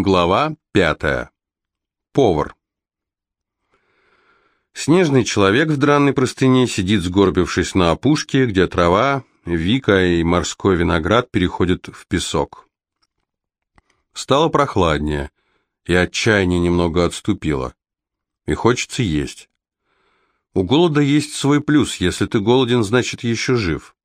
Глава пятая. Повар. Снежный человек в дранной простыне сидит, сгорбившись на опушке, где трава, вика и морской виноград переходят в песок. Стало прохладнее, и отчаяние немного отступило. И хочется есть. У голода есть свой плюс. Если ты голоден, значит еще жив.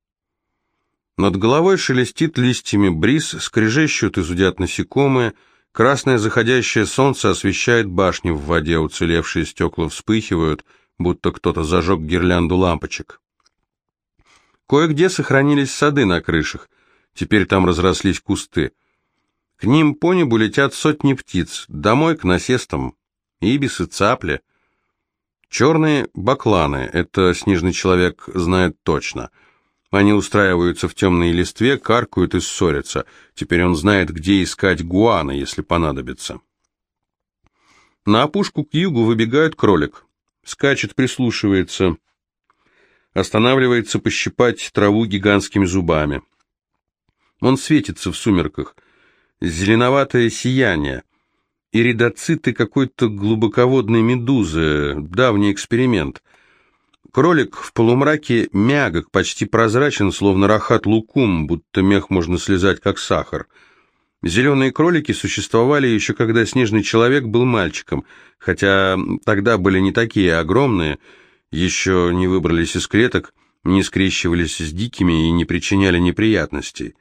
Над головой шелестит листьями бриз, скрежещут и зудят насекомые — Красное заходящее солнце освещает башни в воде, уцелевшие стекла вспыхивают, будто кто-то зажег гирлянду лампочек. Кое-где сохранились сады на крышах, теперь там разрослись кусты. К ним по небу летят сотни птиц, домой к насестам, ибисы, цапли. Черные бакланы, это снежный человек знает точно — они устраиваются в темной листве, каркают и ссорятся. Теперь он знает, где искать гуана, если понадобится. На опушку к югу выбегает кролик. Скачет, прислушивается. Останавливается пощипать траву гигантскими зубами. Он светится в сумерках. Зеленоватое сияние. Иридоциты какой-то глубоководной медузы. Давний эксперимент — Кролик в полумраке мягок, почти прозрачен, словно рахат лукум, будто мех можно слезать, как сахар. Зеленые кролики существовали еще когда снежный человек был мальчиком, хотя тогда были не такие огромные, еще не выбрались из клеток, не скрещивались с дикими и не причиняли неприятностей.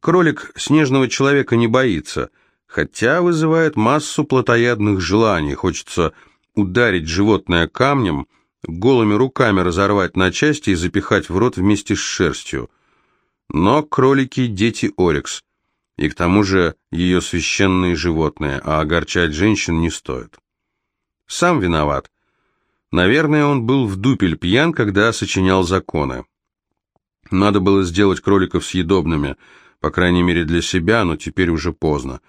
Кролик снежного человека не боится, хотя вызывает массу плотоядных желаний, хочется ударить животное камнем – голыми руками разорвать на части и запихать в рот вместе с шерстью. Но кролики – дети Орикс, и к тому же ее священные животные, а огорчать женщин не стоит. Сам виноват. Наверное, он был в дупель пьян, когда сочинял законы. Надо было сделать кроликов съедобными, по крайней мере для себя, но теперь уже поздно.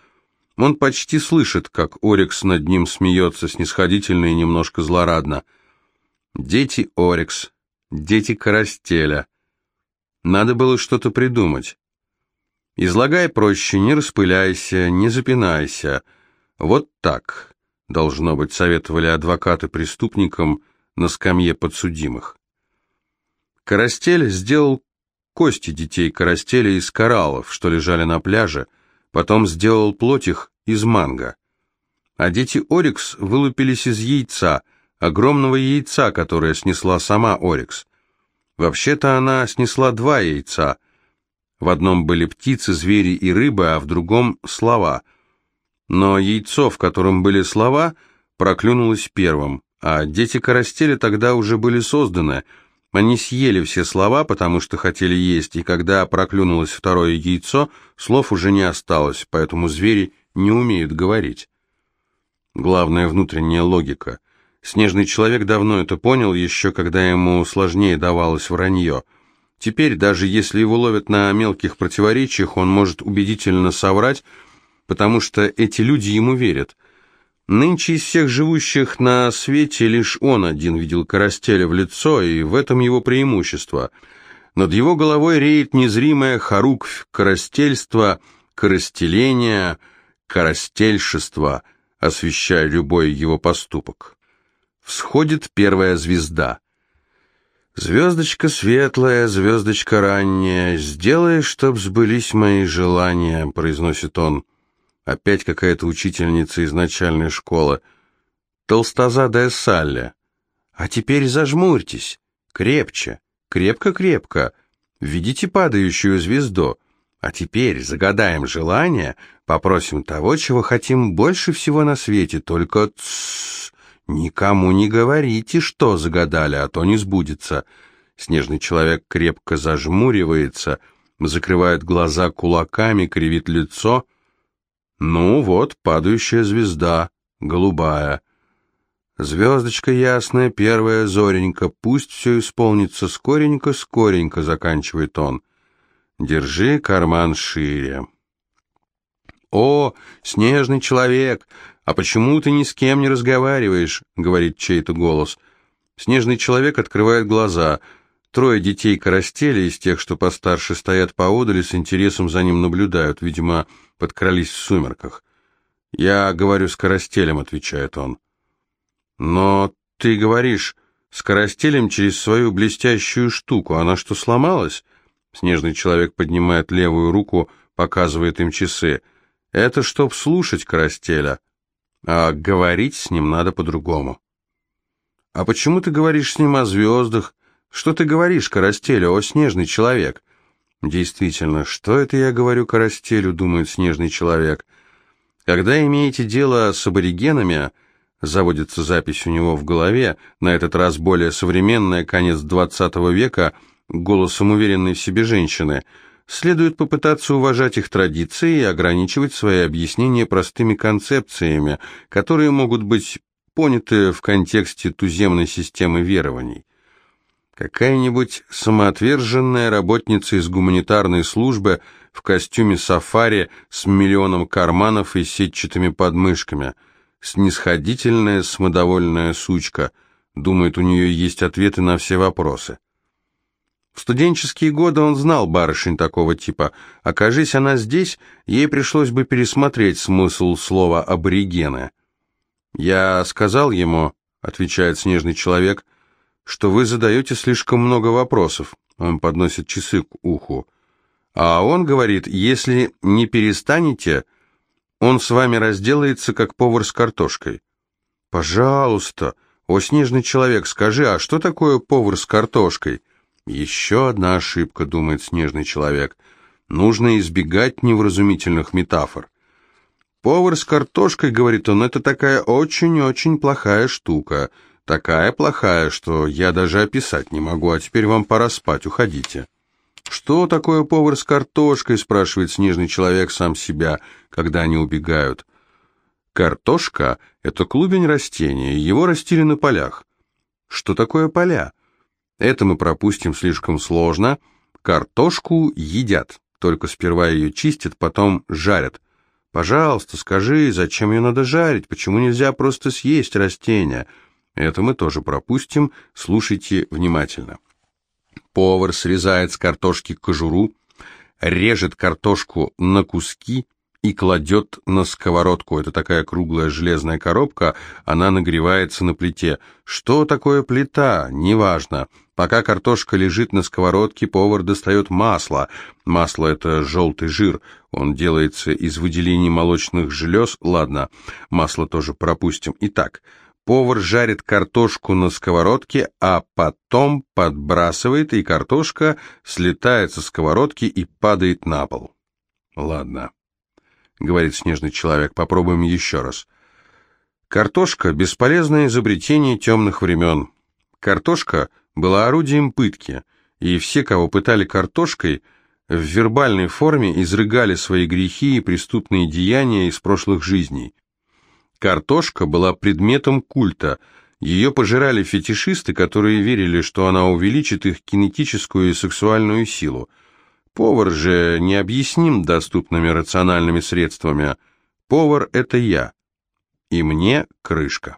Он почти слышит, как Орикс над ним смеется снисходительно и немножко злорадно – Дети Орикс, дети Карастеля. Надо было что-то придумать. Излагай проще, не распыляйся, не запинайся. Вот так, должно быть, советовали адвокаты преступникам на скамье подсудимых. Карастель сделал кости детей Карастеля из кораллов, что лежали на пляже, потом сделал плоть их из манго. А дети Орикс вылупились из яйца – огромного яйца, которое снесла сама Орикс. Вообще-то она снесла два яйца. В одном были птицы, звери и рыбы, а в другом — слова. Но яйцо, в котором были слова, проклюнулось первым, а дети Карастеля тогда уже были созданы. Они съели все слова, потому что хотели есть, и когда проклюнулось второе яйцо, слов уже не осталось, поэтому звери не умеют говорить. Главная внутренняя логика — Снежный человек давно это понял, еще когда ему сложнее давалось вранье. Теперь, даже если его ловят на мелких противоречиях, он может убедительно соврать, потому что эти люди ему верят. Нынче из всех живущих на свете лишь он один видел Карастеля в лицо, и в этом его преимущество. Над его головой реет незримое хоруквь карастельства, карастеление, карастельшество, освещая любой его поступок. Всходит первая звезда. «Звездочка светлая, звездочка ранняя, сделай, чтоб сбылись мои желания», — произносит он. Опять какая-то учительница из начальной школы. Толстозадая Салля. «А теперь зажмурьтесь. Крепче, крепко-крепко. Видите падающую звезду? А теперь загадаем желание, попросим того, чего хотим больше всего на свете, только тссс». «Никому не говорите, что загадали, а то не сбудется». Снежный человек крепко зажмуривается, закрывает глаза кулаками, кривит лицо. «Ну вот, падающая звезда, голубая». «Звездочка ясная, первая зоренька, пусть все исполнится скоренько-скоренько», — заканчивает он. «Держи карман шире». «О, снежный человек! А почему ты ни с кем не разговариваешь?» — говорит чей-то голос. Снежный человек открывает глаза. Трое детей карастели из тех, что постарше, стоят поодаль и с интересом за ним наблюдают, видимо, подкрались в сумерках. Я говорю с Коростелем, отвечает он. Но ты говоришь с Коростелем через свою блестящую штуку. Она что, сломалась? Снежный человек поднимает левую руку, показывает им часы. Это чтоб слушать Коростеля. А говорить с ним надо по-другому. А почему ты говоришь с ним о звездах? Что ты говоришь, Коростелю, о снежный человек? Действительно, что это я говорю Коростелю, думает снежный человек. Когда имеете дело с аборигенами, заводится запись у него в голове, на этот раз более современная, конец XX века, голосом уверенной в себе женщины, следует попытаться уважать их традиции и ограничивать свои объяснения простыми концепциями, которые могут быть поняты в контексте туземной системы верований. Какая-нибудь самоотверженная работница из гуманитарной службы в костюме сафари с миллионом карманов и сетчатыми подмышками, снисходительная, самодовольная сучка, думает, у нее есть ответы на все вопросы. В студенческие годы он знал барышень такого типа. Окажись она здесь, ей пришлось бы пересмотреть смысл слова «аборигены». «Я сказал ему», — отвечает снежный человек, что вы задаете слишком много вопросов. Он подносит часы к уху. А он говорит, если не перестанете, он с вами разделается, как повар с картошкой. Пожалуйста, о снежный человек, скажи, а что такое повар с картошкой? Еще одна ошибка, думает снежный человек. Нужно избегать невразумительных метафор. Повар с картошкой, говорит он, это такая очень-очень плохая штука. Такая плохая, что я даже описать не могу, а теперь вам пора спать, уходите. Что такое повар с картошкой, спрашивает снежный человек сам себя, когда они убегают. Картошка — это клубень растения, его растили на полях. Что такое поля? Это мы пропустим слишком сложно. Картошку едят, только сперва ее чистят, потом жарят. Пожалуйста, скажи, зачем ее надо жарить? Почему нельзя просто съесть растение? Это мы тоже пропустим, слушайте внимательно. Повар срезает с картошки кожуру, режет картошку на куски и кладет на сковородку. Это такая круглая железная коробка, она нагревается на плите. Что такое плита? Неважно. Пока картошка лежит на сковородке, повар достает масло. Масло – это желтый жир. Он делается из выделений молочных желез. Ладно, масло тоже пропустим. Итак, повар жарит картошку на сковородке, а потом подбрасывает, и картошка слетает со сковородки и падает на пол. Ладно, говорит снежный человек, попробуем еще раз. Картошка – бесполезное изобретение темных времен. Картошка – была орудием пытки, и все, кого пытали картошкой, в вербальной форме изрыгали свои грехи и преступные деяния из прошлых жизней. Картошка была предметом культа, ее пожирали фетишисты, которые верили, что она увеличит их кинетическую и сексуальную силу. Повар же не объясним доступными рациональными средствами. Повар — это я. И мне крышка.